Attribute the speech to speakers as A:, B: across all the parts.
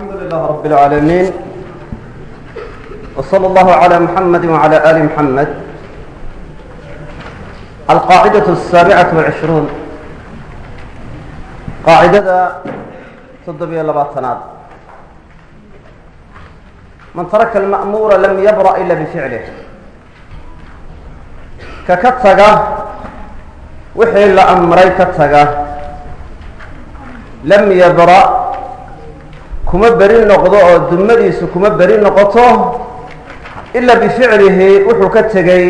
A: الحمd لله رب العاalمين وصلى الله على محمد وعلى آل محمد القاaعدة السaaمعة وعشhrون qaaعidada toddobiyo labaatanaad. Man taraka اlma'muura lam yabra ila bificlih ka ka taga wixii la amray ka taga lam yabra kuma beri noqdo oo dumadiisu kuma beri noqoto ilaa bificlihi wuxuu ka tegey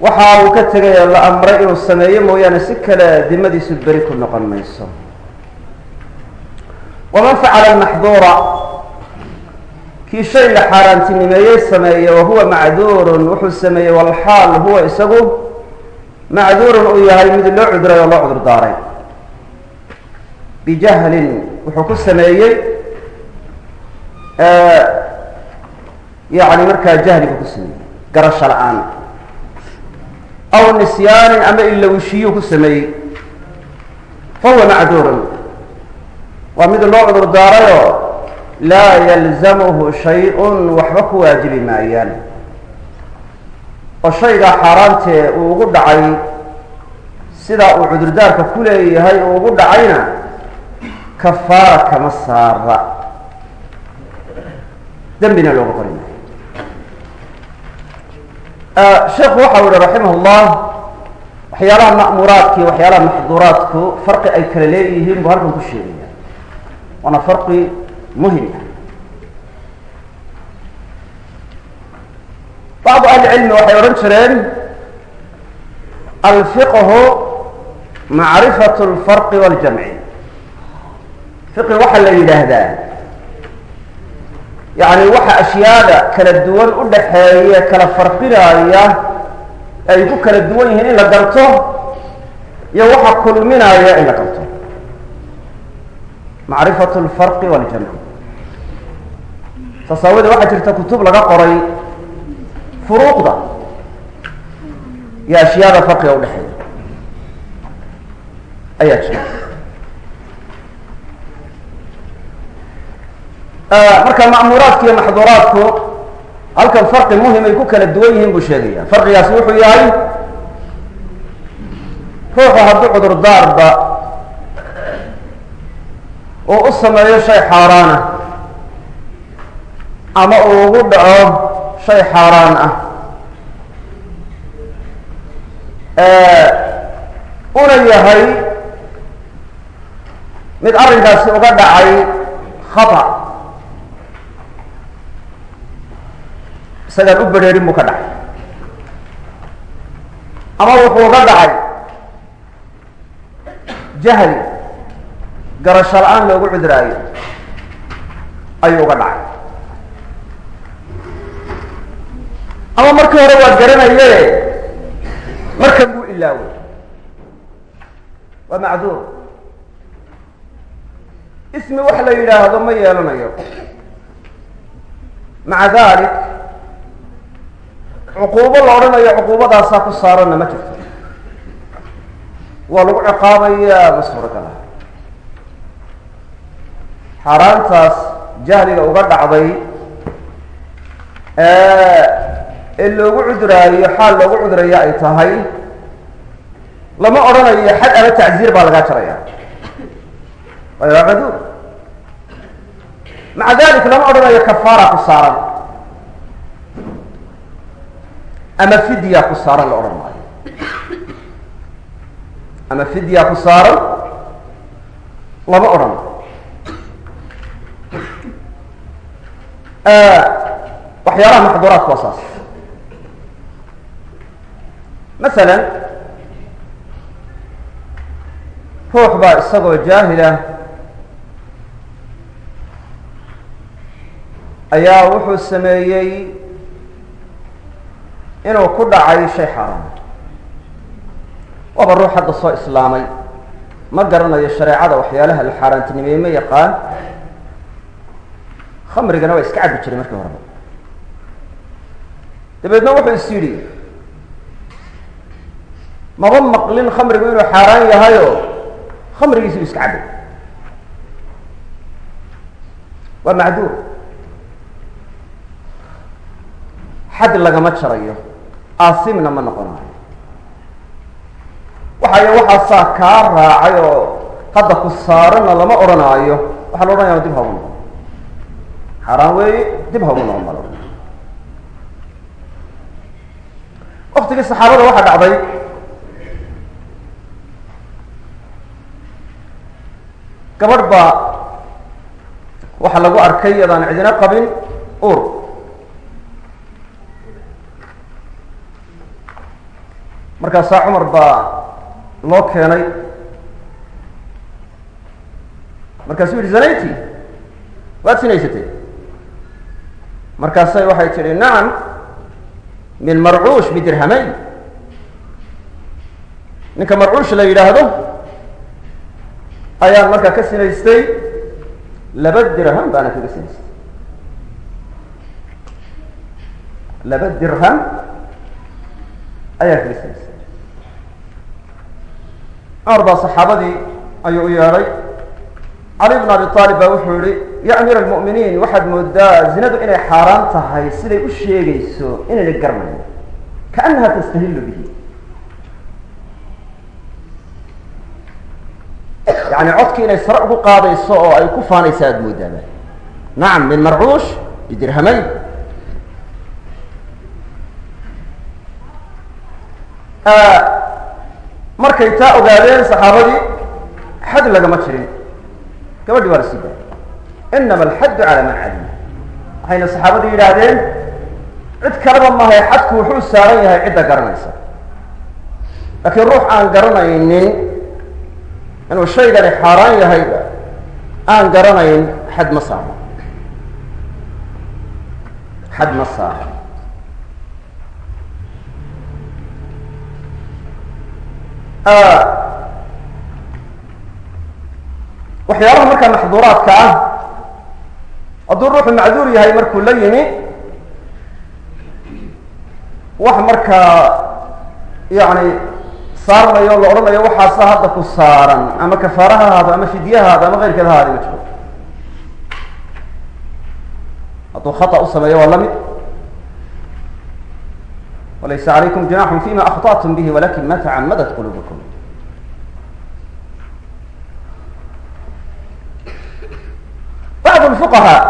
A: waxa uu ka tegay oo la amray inuu sameeyo mooyaane si kale dimadiisu beri ku noqon mayso. Waman facala maxduura kii shay la xaaraantinimeeyey sameeye wahuwa macduurun wuxuu sameeyey walxaal huwa isagu macduurun uu yahay mid loo cudray oo loo cudur daaray bijahlin wuxuu ku sameeyey yani markaa jahligu ku sameeyey garasho la'aan. Aw nisyaanin ama ilowshiyuu ku sameeyey fahuwa macduurun. Waa mid loo cudur daarayoo laa yalzamuhu shay-un waxba ku waajibi maayaan. Oo shaygaa xaaraantee uu ugu dhacay sidaa uu cudurdaarka ku leeyahay uu ugu dhacayna kafaara kama saara dembina looga qori maayo sheekhu waxa u yihi raximah llah waxyaalaha ma'muuraadka waxyaalaha maxduuraadku farqi ay kala leeyihiin buu halkan ku sheegaya waana farqi muhiim ah. Bacdu ahlicilmi waxay odhan jireen alfiqhu macrifat اlfarqi waاljamci fiqi waxaa la yidhaahdaa yani waxa ashyaada kala duwan u dhaxeeya kala farqinaya ay ku kala duwan yihiin in la garto iyo waxa kulminaya in la garto. Macrifat lfarqi waljamci tasaawida waxaa jirta kutub laga qoray furuuqda iyo ashyaada farqiga udhexeeya ayaa jira marka ma'muuraadku iyo maxduuraadku halkan farqi muhiim ay ku kala duwan yihiin buu sheegaya farqigaasi wuxuu yahay ruuxu hadduu cudurdaarba uu u sameeyo shay xaaraana ama uu ugu dhaco shay xaaraan ah una yahay mid arrinkaasi uga dhacay khata isagaan u bedheerin buu ka dhacay. Ama wuxuu uga dhacay jahli garasho la'aan loogu cuduraayo ayuu uga dhacay. Ama markii hore waa garanaye markan buu ilaaway. Waa macduur. Ismi wax la yidhaahdo ma yeelanayo. Maca dalik cuquubo la odhanayo cuquubadaasaa ku saaranna ma jirto. Waa lagu ciqaabayaa ma suuragal ah xaaraantaas jahliga uga dhacday ee loogu cuduraayo xaal loogu cuduraya ay tahay lama odhanayo xad ama tacziir baa lagaa jaraya. Waayo waa caduur maca dalik lama odhanayo kafaara ku saaran ama fidya ku saaran la odhan maayo. Ama fidya ku saaran lama odhan waxyaalaha maxduuraadku waa saas. Masalan ruux baa isagoo jaahila ayaa wuxuu sameeyey inuu ku dhacay shay xaaraam waaba ruux hadda soo islaamay. Ma garanayo shareecada waxyaalaha la xaaraantinimeeye ma yaqaan? Khamrigana waa iska cabbi jiray markii horeba. Dabeedna wuxuu is yidhi maba maqlin khamrigu inuu xaaraan yahayo khamrigiisibu iska cabbay waa macduur. Xad lagama jarayo aasimna ma noqonayo waxaay waxaasaa kaa raacay oo hadda ku saarana lama odhanaayo. Waxaa la odhanaya dib haugu noqon xaaraan weeye dib haugu noqon baa la odhanaya waktigii saxaabada waxaa dhacday gabadh baa waxaa lagu arkay iyadaan cidina qabin ur markaasaa cumar baa loo keenay markaasuu yihi zanayti waad sinaysatay. Markaasay waxay tidhi nacam min marcuush bidirhamayn ninka marcuush la yidhaahdo ayaan markaa ka sinaystay laba dirham baana kaga sinaystay. Laba dirham ayaa kaga sinaystay cumar baa saxaabadii ayuu u yeedhay. Cali bn abi aalib baa wuxuu yihi ya amiir almu'miniin waxaad moodaa zinadu inay xaaraan tahay siday u sheegayso inayna garanayn kaanaha tastahillu bihi. Yani codkii inay sare ugu qaadayso oo ay ku faanaysa aada moodaaba. Nacam min marcuush bidirhamayn markay taa ogaadeen saxaabadii xad lagama jirin. Gabadhi waa la sii daayay. Inama alxaddu cala man calima. Waxayna saxaabadu yidhaahdeen cid kaleba mahay xadku wuxuu saaran yahay cidda garanaysa. Laakiin ruux aan garanaynin inuu shaygani xaaraan yahayba aan garanayn xad ma saaro. Xad ma saaro waxyaalaha markaa maxduuraadka ah hadduu ruuxu macduur yahay markuu la yimi wax markaa yani saarmayo la odhanayo waxaasa hadda ku saaran ama kafaara ha ahaado ama fidye ha ahaado ama keyrkeed ha ahaado ma jiro. Hadduu khata u sameeyo waa la mid walaysa calaykum junaxun fima akhطأtum bihi walakin ma tacamadat qulubukum bacd lfuqahaa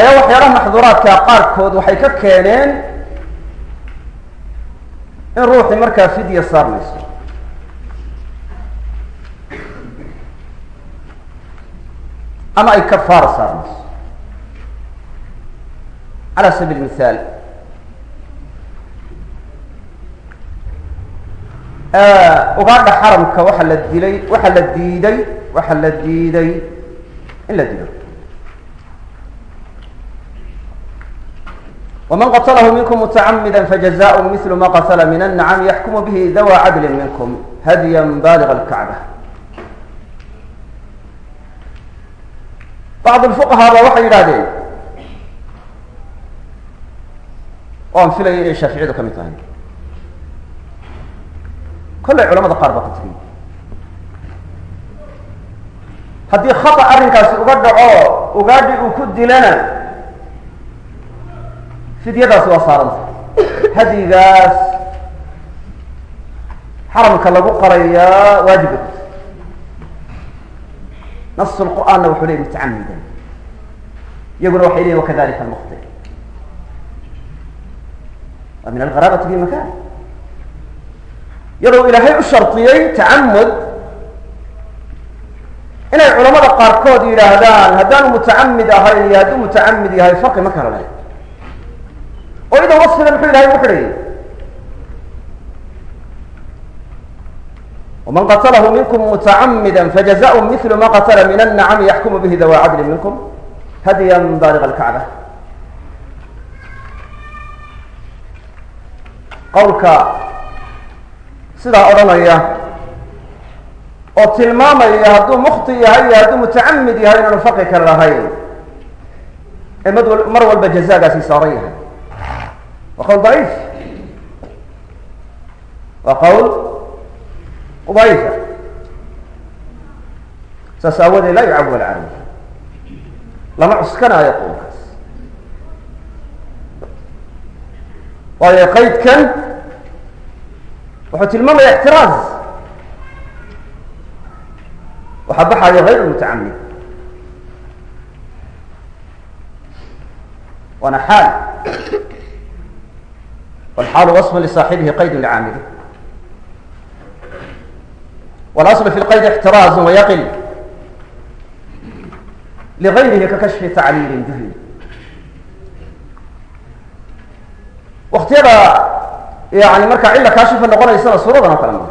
A: ayaa waxyaalaha maxduuraadka qaarkood waxay ka keeneen in ruuxii markaa fidya saarmayso ama ay kafaara saarmayso cala sabiil mithaal ugaadha xaramka waxa la dilay waxa la diiday waxa la diiday. In la dilo ومن qتله miنkم متcمda فجزاء مثل ma qتل من النعم يحkم bه dwى عdل miنkم hdيا bالغ الكعبة bعض الفقهاء ba waxay yidhahdeen an filaya inay shaaficiyadu ka mid tahay kollay culamada qaar baa ka tiriy haddii khطأ arrinkaasi uga dhaco ugaadhi uu ku dilana fidyadaasi waa saaranta hadigaas xaramka lagu qarayaa waajiba ku nas lqur'aanna wuxuu leeyay mutacamidan iyaguna waxay leeyiin wakadalika almukhti. Waa min algharabati fi makan iyadoo ilaahay u shardiyey tacamud inay culamada qaarkood yidhaahdaan haddaanu mutacamid ahayn iyo hadduu mutacamid yahay farqi ma kala lahay oo idan wasfiga muxuu ilahay ugu xidhayay وman qatlh minkm mutacamida fajaزaء mil ma qatla min الnacm yaxkumu bihi dawa cadl minkm hadya balig اlkacba qawlka sidaa odhanaya oo tilmaamaya hadduu mukti yahay iyo hadduu mutacamid yahay inaanu farqi kale lahayn. Ee mad mar walba jazagaasi saaran yahay. Waa qowl daciif. Waa qowl daciifa saas aawadeed laa yucawal caleyh lama cuskanaayo qowlkaas waayo qaydkan wuxuu tilmaamaya ixtiraaz waxaa baxayo غayr mutacamid waana xaal wاlxaalu waصf lisaaxibihi qayd lcaamili wاlasl fi اlqayd اxtiraaz wayaqil ligayrihi kakashfi tacliili juhli waktiyada yani markaa cilla kaashifa noqonaysana suuradan oo kale maa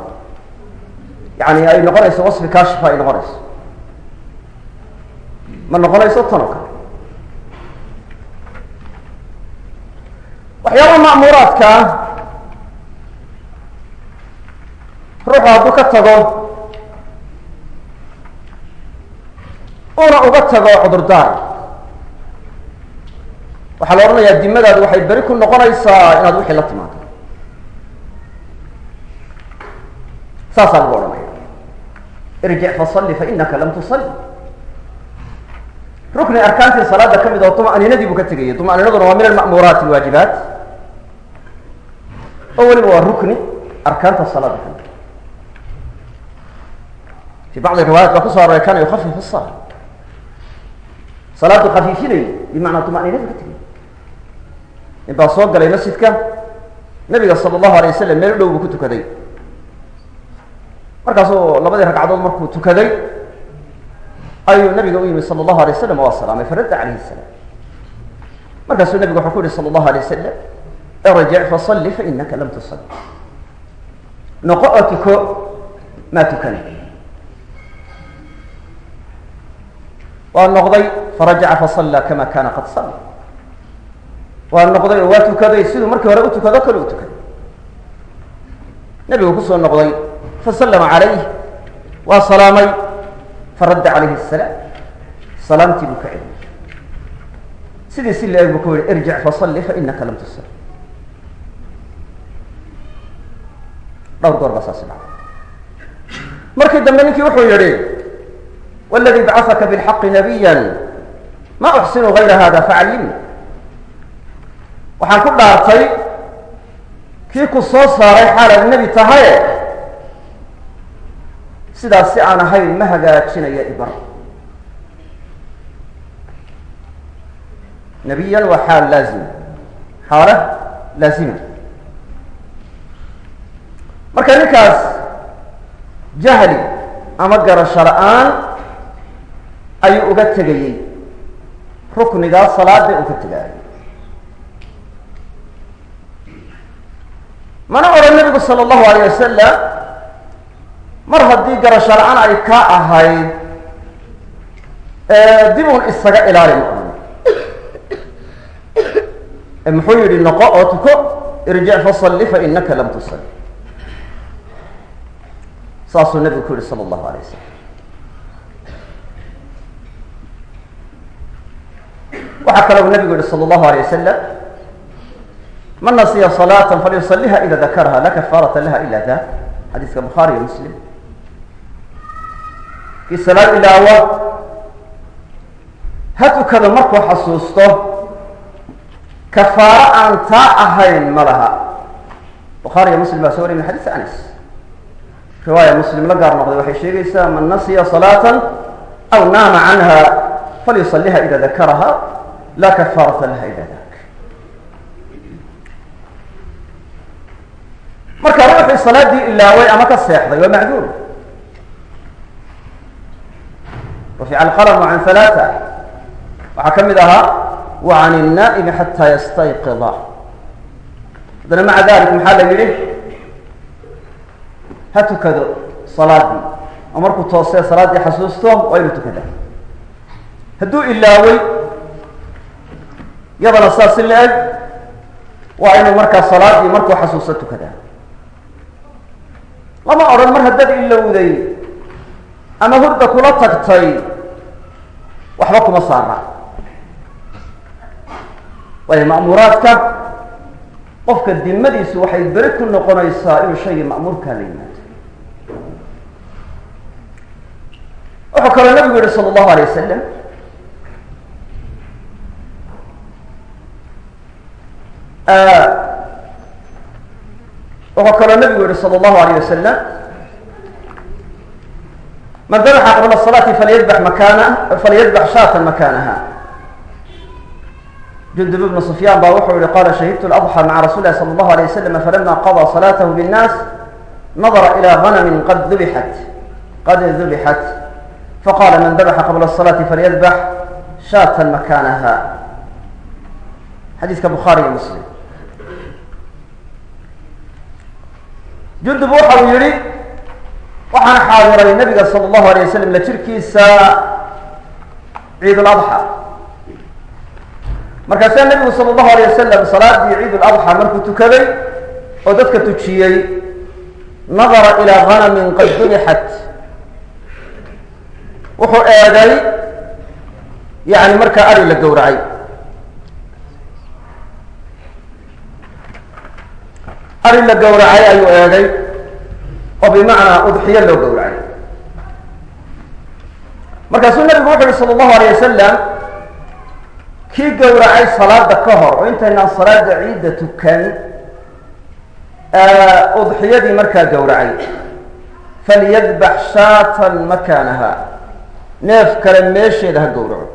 A: yani ay noqonayso wasfi kaashifa ay noqonayso. Ma noqonayso tan oo kale. Waxyaabaha ma'muuraadka ruuxu hadduu ka tago una uga tago cudurdaar. Waxaa la odhanayaa dimadaadu waxay beri ku noqonaysaa inaad wixii la timaado saasaa lagu odhanaya irjic fasalli fainaka lam tusalli rukni arkaantii salaada ka mid oo tuma'niinadii buu ka tegayay tuma'niinaduna waa min alma'muuraati alwaajibaat oo weliba waa rukni arkaanta salaada ka mid fi bacdi riwaayat baa kuso aroray kana yukafif الsala salaadu khafiifinay bimacnaa tuma'niinadii ka tegay in baa soo galay masjidka nabiga sala allahu alay wasalam meel dhow buu ku tukaday markaasuu labadii ragcadood markuu tukaday ayuu nabiga u yimi sala allahu alay wasalam waa salaamay faradda calayhi salaam. Markaasuu nabigu wuxuu ku yihi sala allahu alay wasalam irjic fasalli fainaka lam tusalli. Noqo oo tuko maa tukana waa noqday farajaca fasallaa kama kana qad salla waa noqday oo waa tukaday siduu markii hore u tukado kale u tukaday nabigu ku soo noqday fasallama calayh waa salaamay faradda calayhi asalaam salaamtii buu ka celiyay sidii si la-eg buu ku yihi irjic fasalli fainaka lam tusalli dhowr goor baa saasi dhacday markii dambe ninkii wuxuu yihi wاladii bacasaka bاlxaqi nabiya ma uxsinu gayra hada facallimni waxaan ku dhaartay kii ku soo saaray xaalaad nebi tahaye sidaas si aan ahayn ma hagaajinaya ibar nabiyan waa xaal laazima xaala laazima. Marka ninkaas jahli ama garasho la'aan ayuu uga tegayey ruknigaa salaada uu ka tegaayo mana odhan nabigu sala allahu alayh wasalam mar haddii garasho la'aan ay kaa ahayd dibun isaga ilaali ma ohan muxuu yidhi noqo oo tuko irjic fasalli fainaka lam tusalli. Saasuu nabigu ku yihi sala allahu alay wasalam waxaa kale uu nabigu yihi sala allahu alay wasalam man nasiya salaata falyusaliha ida dakaraha la kafaarata laha ila dak xadiiska bukhaari iyo muslim kii salaad ilaawa ha tukado markuu xasuusto kafaaro aan taa ahayn ma laha. Bukhaari iyo muslim baa soo wariy min xadiis anas. Riwaaya muslim la gaar noqday waxay sheegaysaa man nasiya صalaة aw naama canha falyusaliha ida dakaraha la kafaarata laha ila dak marka ruuxii salaadii ilaaway ama ka seexday waa macduur rufica alqalamu can halaata waxaa ka mid ahaa wa can الnaa'imi xataa yastayqida haddana maca dalik maxaa la yihi ha tukado salaadii oo markuu toosee salaaddii xasuusto waa inuu tukada hadduu ilaaway yadana saas si la-eg waa inuu markaa salaadii markuu xasuusto tukadaa lama odhan mar haddaad ilowday ama hurda kula tagtay waxba kuma saara. Waayo ma'muuraadka qofka dimadiisu waxay beri ku noqonaysaa inuu shaygii ma'muurkaa la yimaado wuxuu kaloo nabigu yihi sala allahu alayh wasalam wuxuu kaloo nabigu yihi sala allahu alay wasalam man dabaxa qabla الصalaati falyadbax makana falyadbax shaatan makanaha jundub ibnu sufyaan baa wuxuu yihi qala shahidtu اladxى maca rasuli lahi salى اllahu alيه waslm falama qadى salaatahu bالnaas nadara ilى ganami qad dubixat qad dubixat faqala man dabaxa qabla الصalaati falyadbax shaatan makanaha xadiiska bukhaari iyo muslim jundub waxa uu yihi waxaan xaadiray nabiga sal allahu alayh wasalam la jirkiisa ciidul adxa markaasaa nabigu sal allahu alay wasalam salaadii ciidul adxa markuu tukaday oo dadka tujiyey nadara ilaa hanamin qad dubixat wuxuu eegay yani marka ari la gowracay. Ari la gowracay ayuu eegay oo bimacnaa udxiyo loo gowracay. Markaasuu nabigu wuxu uhi salى اllahu alay wasalam kii gowracay salaada ka hor oo intaynaan salaada ciidda tukan udxiyadii markaa gowracay. Falyadbax shaatan makanaha neef kale meesheeda ha gowraco.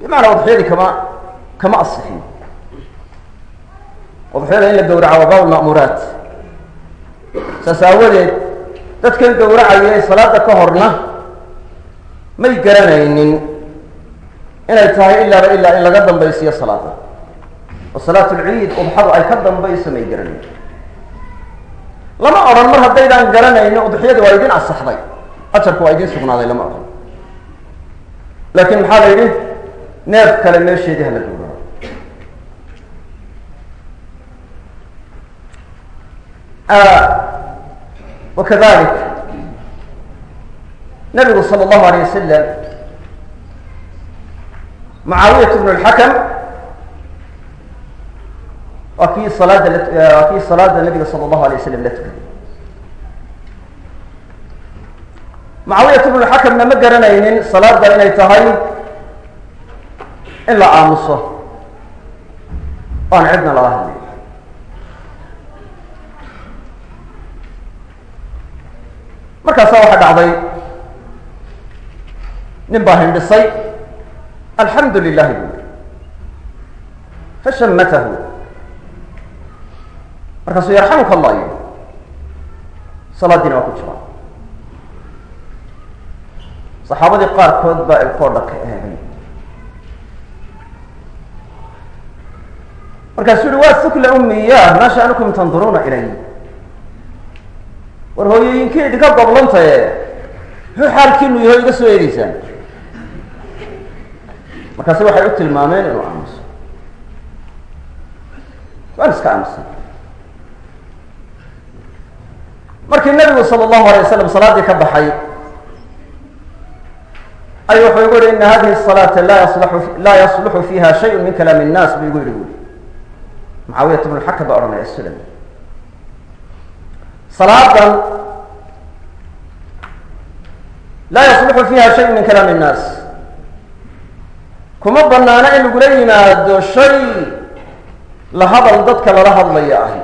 A: Bimacnaa udxiyadii kama kama asixin udxiyada in la gowraca waa baab ma'muuraat saas aawadeed dadkan gowracaya salaada ka horna may garanaynin inay tahay ilaaba ilaa in laga dambaysiyo salaada oo salaat lciid udxadu ay ka dambayso may garanayn lama odhan mar haddaydaan garanaynin udxiyada waa idin asaxday. Ajarku waa idin sugnaaday lama odhan. Laakiin maxaa la yidhi? Neef kale meesheedii hala gowraco wakadalik nabigu salى اllahu alay wasalam mucaawiyat bn اlxakam waa kii salaada waa kii salaada nabiga salى اllahu alay wasalam la tukaday mucaawiyat bn اlxakamna ma garanaynin salaada inay tahay in la aamuso aan cidna lala hadlay markaasaa waxaa dhacday nin baa hindhisay alxamdu lilahi buui fashamatahu markaasuu yarxamuka allah yii salaadiina waa ku jira saxaabadii qaarkood baa ilkoodha ka eegay markaasuu yihi waa sukla umiya maa sha'nukum tanduruuna ilay war hooyooyinkii idinka goblantaye muxuu xaalkiinu yaho iga soo eedaysaan markaasi waxay u tilmaameen inuu aamuso. Waan iska aamusan. Markii nabigu sala allahu alayh wasalam salaadii ka baxay ay wuxuu igu yihi ina hadihi salaata laa yaslau laa yasluxu fiiha shayun min kalaami innaas buu igu yihi buui mucaawiyat bnu xakam baa odhanaya asulami salaadan laa yasluxu fiiha shay min kalaam الnaas kuma banaano in lagula yimaado shay la hadal dadka lala hadlaya ahi.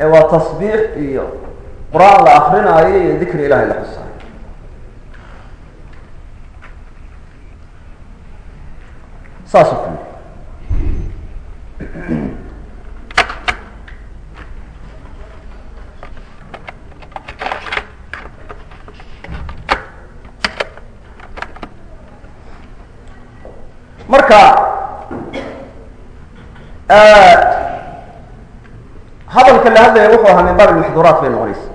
A: Ee waa tasbiix iyo qur'aan la akrinaayo iyo dikri ilahay la xusaayo saas oo kale marka hadalka la hadlaya wuxuu ahaa min baab maxduuraat bay noqonaysa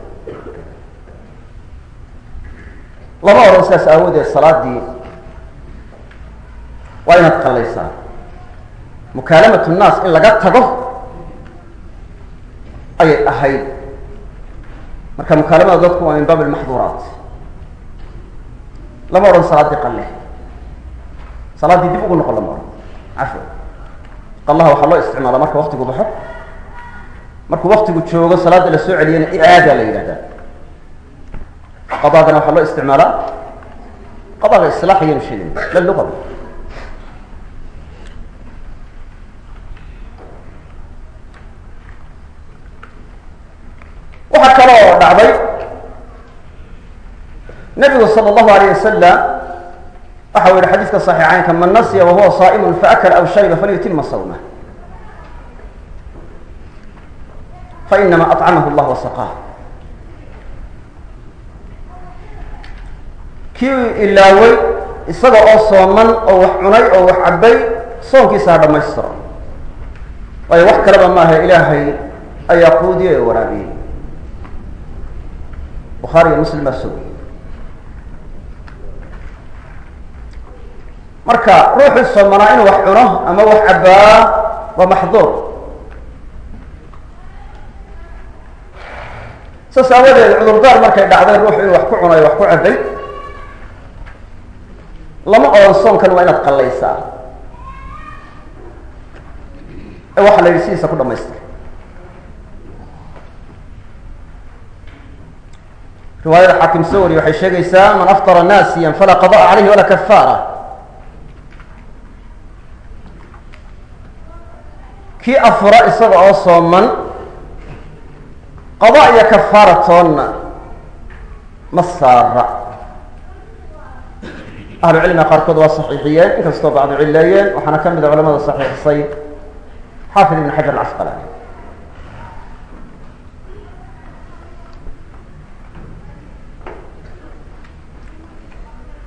A: lama odhan sidaas aawadeed salaadii waa inaad qallaysaa. Mukaalamat nnaas in laga tago ayay ahayd. Marka mukaalamada dadku waa min baab almaxduuraat lama odhan salaaddii qalle salaadii dib ugu noqon lama cafw allah waxaa loo isticmaala marka waktigu baxo. Markuu waktigu joogo salaada la soo celiyana icaada la yidhahdaa qadaagana waxaa loo isticmaalaa. Qadaga islaax ayaynu sheegayna la luqada waxaa kaloo dhacday. Nabigu sala allahu alayh wasalam waxa u yihi xadiiska saxiixaynka man nasya wahuwa saa'imun faakala aw shariba falyutima sawmah fainama acamahu llah wasaqaah kii ilaaway isaga oo sooman oo wax cunay oo wax cabbay soonkiisa ha dhammaystiro. Waayo wax kaleba maaha ilaahay ayaa quudiyay oo waraabiyey bukhaari muslim baa sugay marka ruuxii soomanaa inuu wax cuno ama wax cabbaa waa maxduur. Saas aawadeed cudurdaar markay dhacday ruuxu inuu wax ku cunayo wax ku cabbay lama odhan soonkan waa inaad qallaysaa. Ee waxaa la yidhi sidiisa ku dhamaystir riwaayada xaakim wariye waxay sheegaysaa man aftara naasiyan falaa qada'a calayhi walaa kafaara kii afura isaga oo sooman qada iyo kafaara toonna ma saara. Ahlu cilmiga qaarkood waa saxiixiyeen inkastoo bacdu cileeyeen waxaana ka mid a culamada saxiixisay xaafid ibn xajar alcasqalani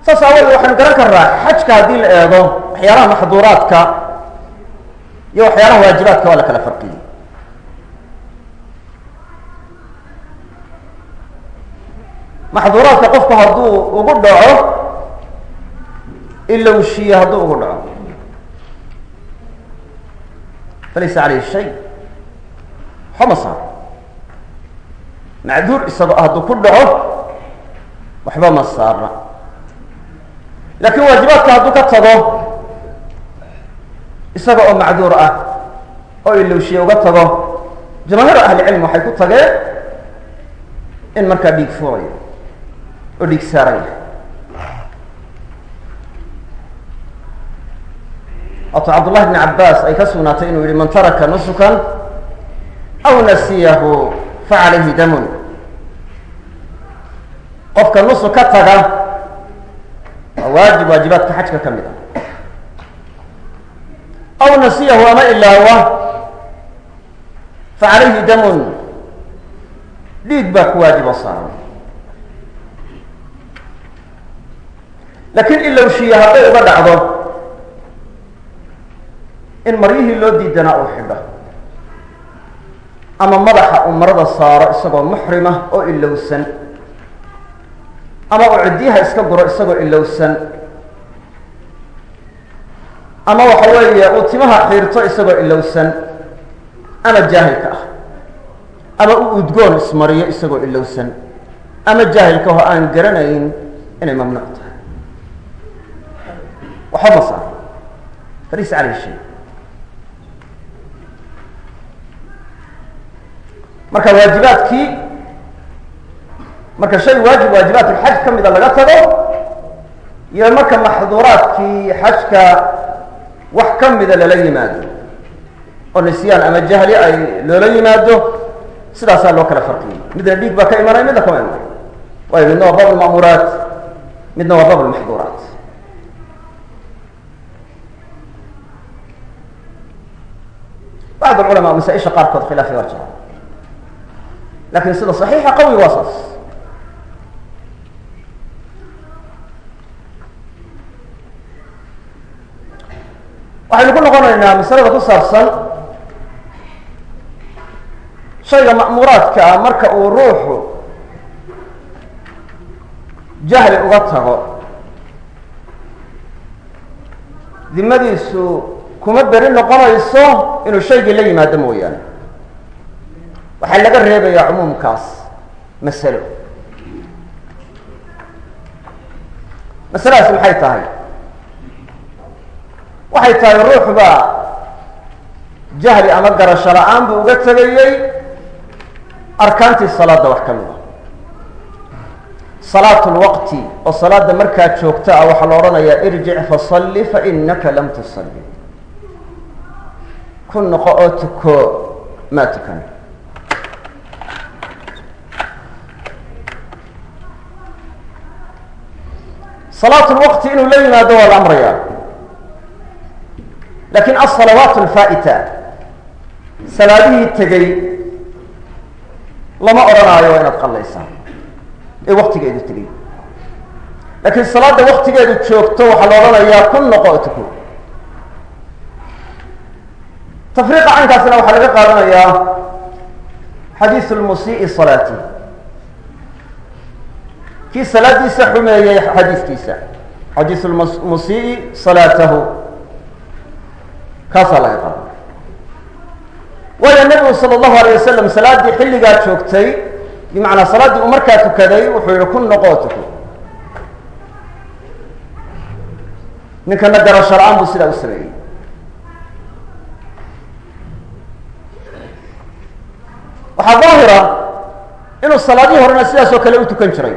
A: saas aawoodee waxaynu garan karnaa xajka haddii la eego waxyaalaha maxduuraadka iyo waxyaalaha waajibaadka waa la kala farqiyey maxduuraadka qofku hadduu ugu dhaco ilowshiye hadduu ugu dhaco. Falaysa calayhi shay. Waxba ma saaro. Macduur isagoo hadduu ku dhaco waxba ma saarna. Laakiin waajibaadka hadduu ka tago isaga oo macduur ah oo ilowshiye uga tago jamaahiir ahlicilm waxay ku tageen in markaa dhiig fuurayo oo dhiig saaraya wato cabdullahi bni cabaas ay ka sugnaatay inuu yihi man taraka nusukan aw nasiyahu facalayhi damun. Qofka nusuk ka taga waa waajib waajibaadka xajka ka mid a aw nasiyahu ama ilaawa facalayhi damun dhiig baa ku waajib oo saaran laakiin ilowshiye hadday uga dhacdo in maryihii loo diidanaa uu xidho ama madaxa uu marada saaro isagoo muxrima oo ilowsan ama uu ciddiyaha iska guro isagoo ilowsan ama waxa weeye uu timaha xiirto isagoo ilowsan ama jaahilka ah. Ama uu udgoon ismariyo isagoo ilowsan ama jaahilka oo aan garanayn inay mamnuuc tahay. Waxba saaro. Falaysa caleyhi shay marka waajibaadkii marka shay waajib waajibaat lxaj ka mida laga tago iyo marka maxduuraadkii xajka wax ka mida lala yimaado. oo nisyaan ama jahli ay loola yimaado sidaasaa loo kala farqiyey midna dhiig baa ka imanay midna kama imanay waayo midna waa bab lma'muuraat midna waa bab lmaxduuraat bacd alculamaa masaaisha qaarkood khilaafi waa jira. Lakin sida صaxiixa qawi waa saas waxaynu ku noqonaynaa masalada ku saabsan shayga ma'muuraadka ah marka uu ruuxu jahli uga tago dimadiisu kuma beri noqonayso inuu shaygii la yimaado mooyaane. Waxaa laga reebayaa cumuumkaas masalo. Masaladaasi maxay tahay waxay tahay ruuxbaa jahli ama garasho la'aan buu uga tegayey arkaantii salaada wax ka mid ah. a salaat lwaqti oo salaada markaa joogta ah waxaa la odhanayaa irjic fasalli fainaka lam tusalli. Ku noqo oo tuko maa tukan. Salaat lwaqti inuu la yimaado waa la amrayaa laakiin alsalawaat alfaa'ita salaadihii tegey lama odhanaayo waa inaad qallaysaa ee waktigeedu tegey. Laakiin salaada waktigeedu joogto waxaa la odhanayaa kun noqo tuko. Tafriiqa caynkaasna waxaa laga qaadanayaa xadiisu lmusii'i salaati. Kii salaadiisa xumeeyey xadiiskiisa. Xadiisu lmusii'i salaatahu kaasaa laga qaadana waayo nebigu sala allahu alayh wasalam salaaddii xilligaa joogtay bimacnaa salaaddii uu markaa tukaday wuxuu yihi kun noqoo tuko ninkana garasho la'aan buu sidaa u sameeyey. Waxaa daahira inuu salaadihii horena sidaas oo kale u tukan jiray.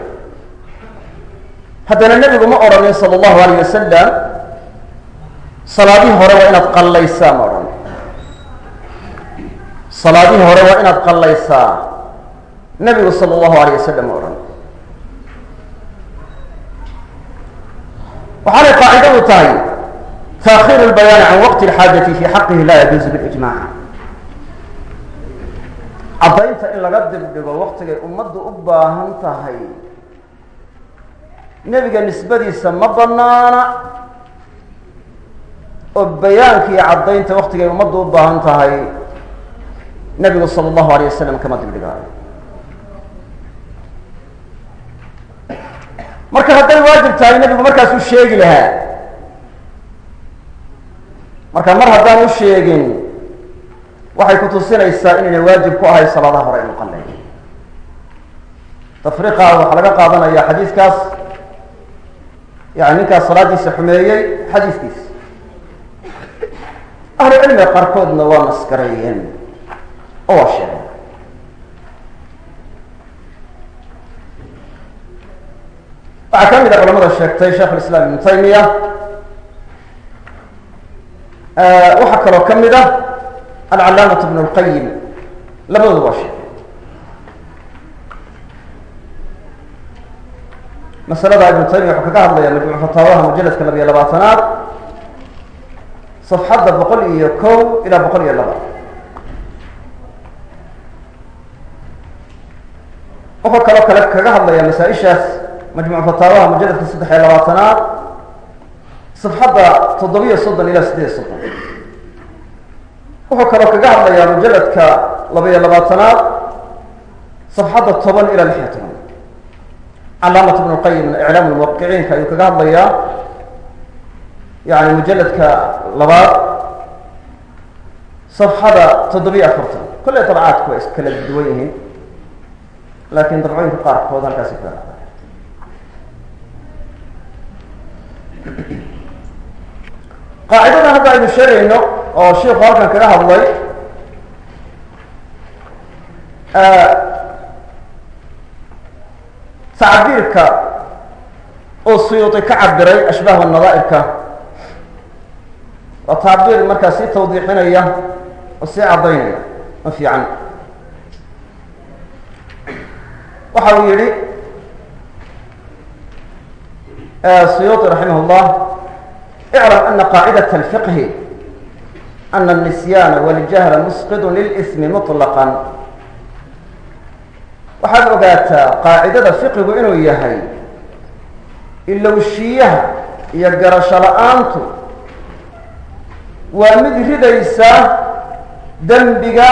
A: Haddana nebigu ma odhanin sala allahu alayh wasalam salaadihii hore waa inaad qallaysaa ma odhan. Salaadihii hore waa inaad qallaysaa. Nebigu sala allahu alayh wasalam ma odhan. Waxaanay qaacidadu tahay taakhiru lbayaani can waqti lxaajati fi xaqihi laa yajuuzu bilijmac caddaynta in laga dibdhigo waktigay ummaddu u baahan tahay nebiga nisbadiisa ma banaana oo bayaanka iyo caddaynta waktigay ummaddu u baahan tahay nebigu sala allahu alayh wasalam kama dibdhigaayo marka hadday waajib tahay nebigu markaasuu sheegi lahaa. Marka mar haddaan u sheegin waxay ku tusinaysaa inayna waajib ku ahay salaadaha hore inu qalay. Tafriiqa waxaa laga qaadanaya xadiiskaas. Yani ninkaas salaadiisa xumeeyey xadiiskiisa ahlu cilmiga qaarkoodna waa maskareeyeen oo waa sheegeen waxaa ka mid a culamada sheegtay sheikh lislaam ibnu taymiya waxaa kaloo ka mid a alcalaamatu bn lqayim labadooda waa sheegay. Masalada ibnu taymiya wuxuu kaga hadlaya majmuuc fataawaha mujaladka labiyo labaatanaad safxadda boqol iyo ko ilaa boqol iyo laba wuxuu kaloo kale kaga hadlaya masaa-ishaas majmuuc fataawaha mujaladka saddex iyo labaatanaad safxadda toddobiyo soddon ilaa sideed iyo soddon wuxuu kaloo kaga hadlayaa mujaladka laba-iyo labaatanaad safxadda toban ilaa lix iyo toban calaamat bn lqayim iclaam lmuwaqiciinka ayuu kaga hadlayaa yani mujaladka labaad safxada toddobiyo afartan. Kolley dabcaadku waa iskala duwan yihiin laakiin dabcooyinka qaarkood halkaasi ka qaacidadan hadda aynu sheegayno oo shiiku halkan kaga hadlay tacbiirka oo suyuudi ka cabiray ashbaah nadaairka waa tacbiir markaa sii tawdiixinaya oo sii caddaynaya ma fiican waxa uu yihi suyuudi raximah llah اعلم أن قاعدة الفقه أن النسيان والجهل مسقط للإثم مطلقا waxaad ogaataa qaacidada fiqigu inuu yahay ilowshiyaha iyo garasho la-aantu waa mid ridaysa dembiga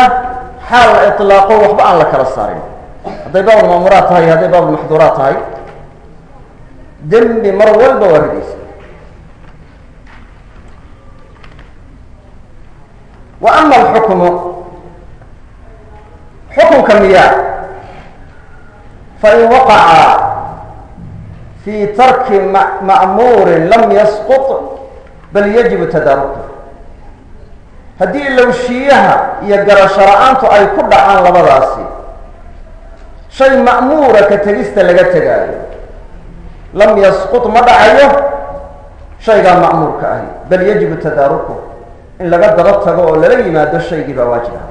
A: xaal la iطlaaqo waxba aan la kala saarin. Hadday baabulmaamuraad tahay iyo hadday baabulmaxduuraad tahay dembi mar walba waa ridaysa. Wa ama alxukmu xukunka miyaa fain waqaca fii tarki ma'muurin lam yasqط bal yajibu tadaaruku haddii ilowshiyaha iyo garasho la'aantu ay ku dhacaan labadaasi shay ma'muura ka tegista laga tegaayo. Lam yasqط ma dhacayo shaygaa ma'muurka ahi. Bal yajibu tadaaruku in laga daba tago oo lala yimaado shaygii baa waajib ah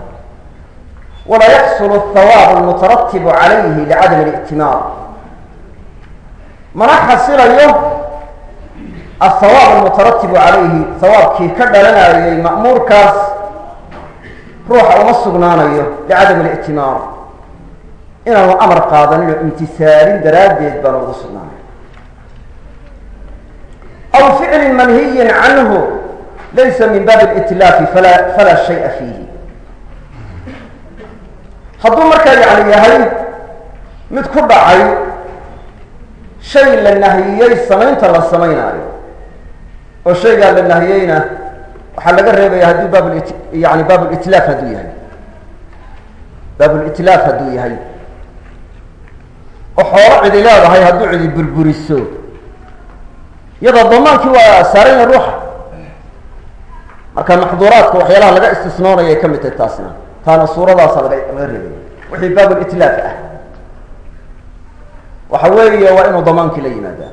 A: walaa yaxsulu athawaabu almutaratibu calayhi licadami اlictimaar mana xasilayo ahawaab almutaratibu calayhi hawaabkii ka dhalanayay ma'muurkaas ruuxa uma sugnaanayo licadami اlictimaar inaanu amar qaadanin oo imtisaalin daraaddeed baanu ugu sugnaanay. Aw ficlin manhiyin canhu laysa min baabi اlitlaafi fala falaa shaya fiihi. Hadduu markaa yani yahay mid ku dhacay shay la nahiyey samaynta la samaynaayo oo shaygaa la nahiyeyna waxaa laga reebaya hadduu baab yani baab litlaaf hadduu yahay. Baabulitlaaf hadduu yahay. Oo xoolo cidi leedahay hadduu cidi burburiso. Iyadoo damaankii waa saaranya ruuxa. Marka maxduuraadka waxyaalaha laga istisnoonaya ay ka mid tahay taasna. Taana suuradaasa laga laga reebaya. Wixii baabulitlaaf ah. Waxa weeye waa inuu damaankii la yimaadaa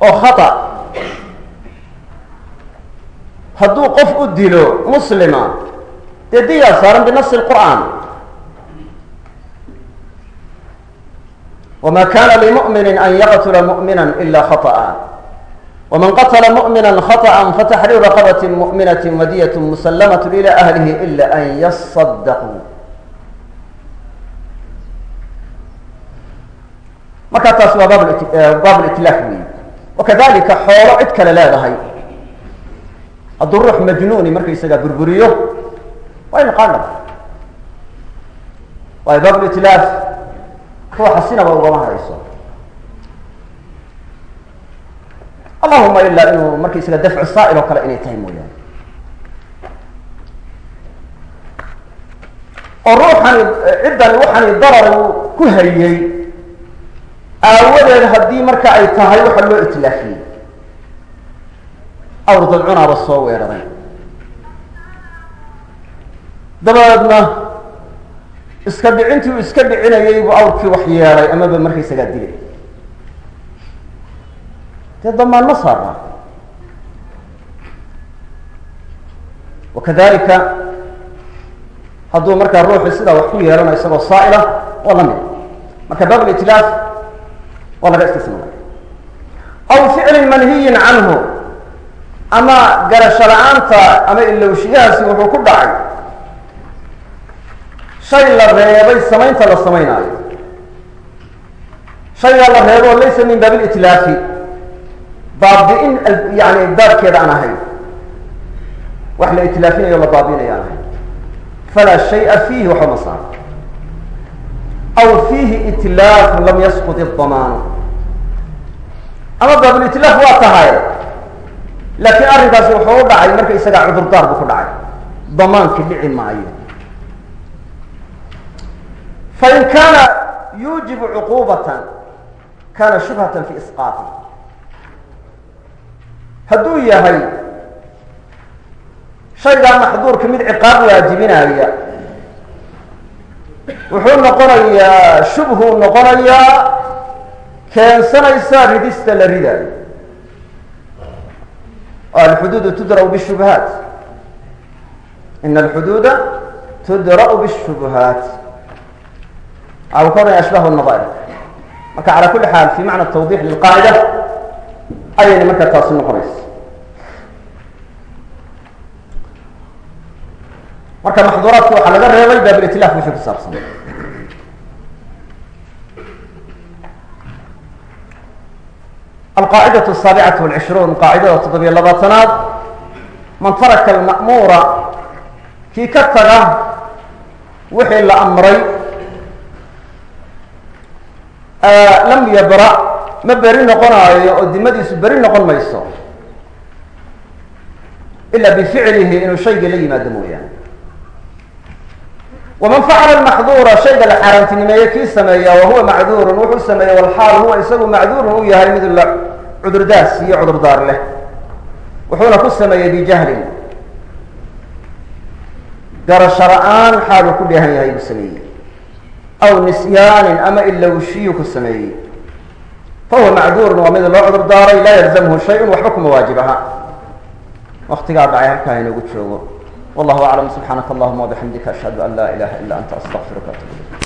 A: oo khata. Hadduu qof u dilo muslima dee diyaa saaran binasi lqur'aan wamaa kana limuminin an yaqtula mumina ila khaطa'a wman qatla mumina khaطa'a fataxriiru raqabat muminat wadiyat musalamat ila ahlihi ila an yasadaquu markaa taas waa baab eh, baabulitlaaq wey wakadalika xoolo cid kale leedahay. Hadduu ruux majnuuni markaysagaa burburiyo waa in qaadhab waayo baab litlaaf ruuxa sinaba ugama hadayso allahuma ilaa inuu markaysaga dafcu saa'il oo kale inay tahay mooyaane. Oo ruuxani ciddani waxani darar uu ku hariyey aawadeed haddii marka ay tahay waxa loo itlaafiyey awr dadcunaaba soo weeraray. Dabadeedna iska dhicintii uu iska dhicinayay buu awrkii wax yeelay amaba markaysagaa dilay. Dee damaan ma saarna wakadalika hadduu markaa ruuxu sidaa wax ku yeelanayo isagoo saa'ila waa la mid. Marka baab litlaaf waa laga istisnaa aw ficlin manhiyin canhu ama garasho la'aanta ama ilowshiyahaasi wuxuu ku dhacay. Shay la reebay samaynta la samaynaayo. Shaygaa la reebo laysa min baab litlaafi baabi'in yani baabkeeda aan ahayn. Wax la itlaafinayo la baabiinayo aan ahayn. Falaa shaya fiihi waxba ma saaro aw fiihi itlaafu lam yasqut idamaanu ama baabulitlaaf waa tahay laakiin arrinkaasi wuxuu u dhacay marka isagaa cudurdaar buu ku dhacay damaankii dhici maayo fain kaana yuujibu cuquubatan kana shubhatan fi isqaati hadduu yahay shaygaa maxduurka mid ciqaab waajibinaya wuxuu noqonayaa shubhuu noqonayaa keensanaysa ridista la ridaayo alxuduudu tudra'u bishubhaat. Ina alxuduuda tudra'u bishubhaat. Ka odhanaya ashbahu nadaa'ir marka cala kuli xaal fi macna tawdix lilqaacida ayayna markaa taasi noqonaysa marka maxduuraadka waxaa laga reebay baabiltilaf wixii ku saabsan. Alqaacidau saabicatu alcishruun qaacidada toddobiyo labaatanaad man taraka alma'muura kii ka taga wixii la amray lam yabra ma beri noqonaayo oo dimadiisu beri noqon mayso ila bificlihi inuu shaygii la yimaado mooyaane waman facala maxduura shayga la xaaraantinimeeye kii sameeya wahuwa macduurun wuxuu sameeyey walxaal huwa isagu macduurun u yahay mid la cudurdaas iyo cudurdaar leh wuxuuna ku sameeyey bijahlin garasho la'aan xaaluu ku dheehan yahay buu sameeyey aw nisyaanin ama ilowshiyu ku sameeyey fahuwa macduurun waa mid loo cudur daaray laa yalzamhu shay-un waxba kuma waajib aha waktigaa dhacay halkaa inoogu joogo wallahu aclam subxaanaka allahuma wabixamdika ashhadu an laa ilaha illa anta astaqfiruka atub ilayk